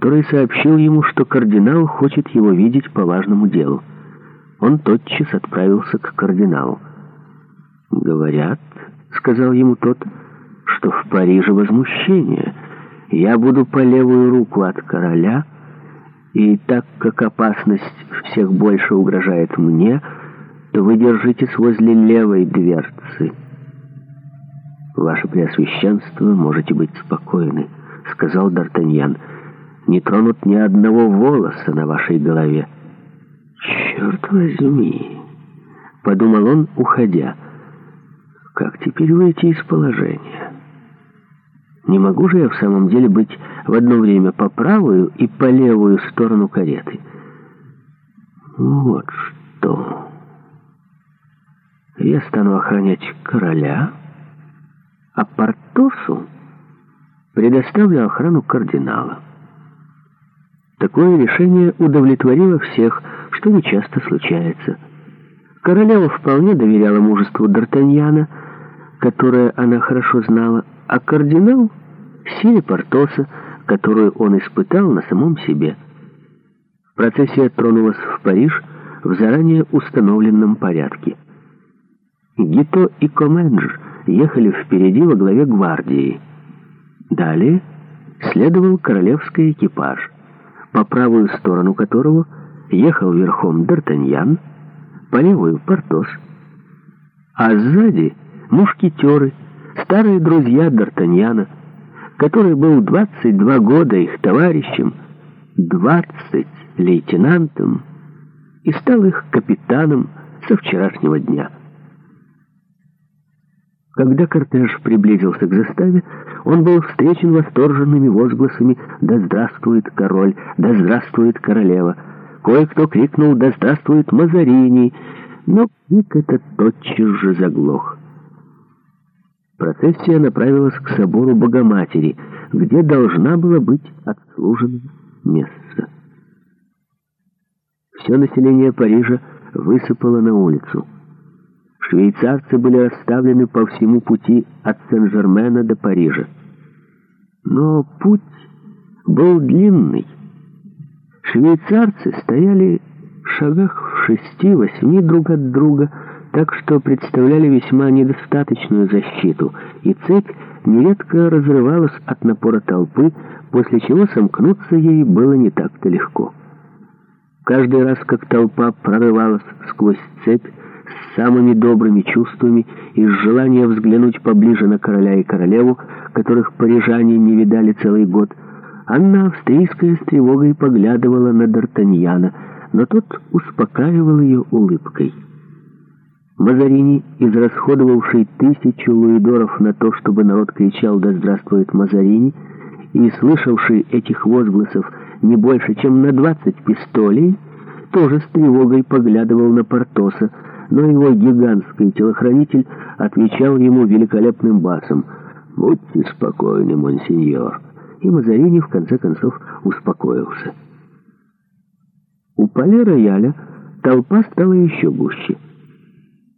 который сообщил ему, что кардинал хочет его видеть по важному делу. Он тотчас отправился к кардиналу. «Говорят», — сказал ему тот, — «что в Париже возмущение. Я буду по левую руку от короля, и так как опасность всех больше угрожает мне, то вы держитесь возле левой дверцы». «Ваше Преосвященство, можете быть спокойны», — сказал Д'Артаньян не тронут ни одного волоса на вашей голове. «Черт возьми!» — подумал он, уходя. «Как теперь выйти из положения? Не могу же я в самом деле быть в одно время по правую и по левую сторону кареты? Вот что! Я стану охранять короля, а Портосу предоставлю охрану кардинала». Такое решение удовлетворило всех, что нечасто случается. Королева вполне доверяла мужеству Д'Артаньяна, которое она хорошо знала, а кардинал — силе Портоса, которую он испытал на самом себе. Процессия тронулась в Париж в заранее установленном порядке. Гито и Коменджер ехали впереди во главе гвардии. Далее следовал королевский экипаж по правую сторону которого ехал верхом Д'Артаньян, по левую — Портос, а сзади — мушкетеры, старые друзья Д'Артаньяна, который был 22 года их товарищем, 20 лейтенантом и стал их капитаном со вчерашнего дня. Когда кортеж приблизился к заставе, он был встречен восторженными возгласами «Да здравствует король! Да здравствует королева!» Кое-кто крикнул «Да здравствует Мазарини!» Но крик этот тотчас же заглох. Процессия направилась к собору Богоматери, где должна была быть отслужена место. Все население Парижа высыпало на улицу швейцарцы были расставлены по всему пути от Сен-Жермена до Парижа. Но путь был длинный. Швейцарцы стояли в шагах в шести-восьми друг от друга, так что представляли весьма недостаточную защиту, и цепь нередко разрывалась от напора толпы, после чего сомкнуться ей было не так-то легко. Каждый раз, как толпа прорывалась сквозь цепь, с самыми добрыми чувствами, и с желанием взглянуть поближе на короля и королеву, которых парижане не видали целый год, Анна Австрийская с тревогой поглядывала на Д'Артаньяна, но тот успокаивал ее улыбкой. Мазарини, израсходовавший тысячу луидоров на то, чтобы народ кричал «Да здравствует Мазарини!» и слышавший этих возгласов не больше, чем на двадцать пистолей, тоже с тревогой поглядывал на Портоса, но его гигантский телохранитель отвечал ему великолепным басом «Будьте спокойны, монсеньор». И Мазарини в конце концов успокоился. У Пале Рояля толпа стала еще гуще.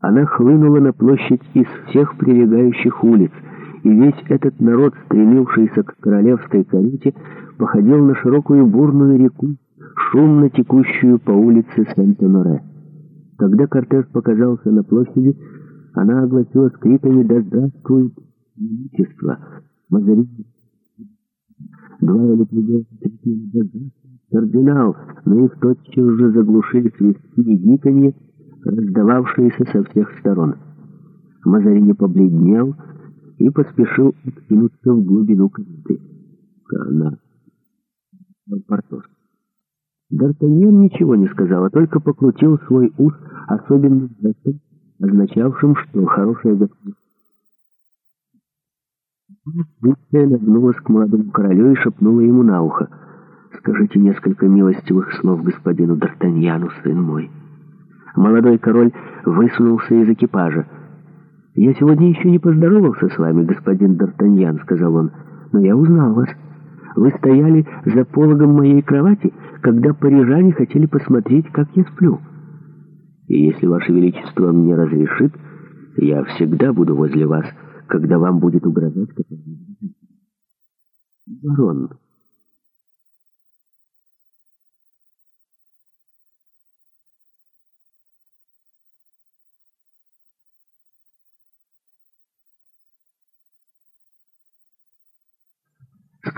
Она хлынула на площадь из всех прилегающих улиц, и весь этот народ, стремившийся к королевской карите, походил на широкую бурную реку, шумно текущую по улице Сент-Оноре. Когда кортеж показался на площади, она огласилась криками «Да здравствует величество!» Мазарини. Два или три крикнули «Да здравствует кардинал!» Но их тотчас же заглушили свистки и гиканье, раздававшиеся со всех сторон. Мазарини побледнел и поспешил откинуться в глубину комнаты. Она... Портос. Д'Артаньян ничего не сказал, а только покрутил свой ус особенно знаком, означавшим, что хорошая госпожа. Будьте нагнулась к молодому королю и шепнула ему на ухо. «Скажите несколько милостивых слов господину Д'Артаньяну, сын мой». Молодой король высунулся из экипажа. «Я сегодня еще не поздоровался с вами, господин Д'Артаньян», — сказал он, — «но я узнал вас. Вы стояли за пологом моей кровати, когда парижане хотели посмотреть, как я сплю». И если Ваше Величество мне разрешит, я всегда буду возле вас, когда вам будет угрожать какая-нибудь... Барон...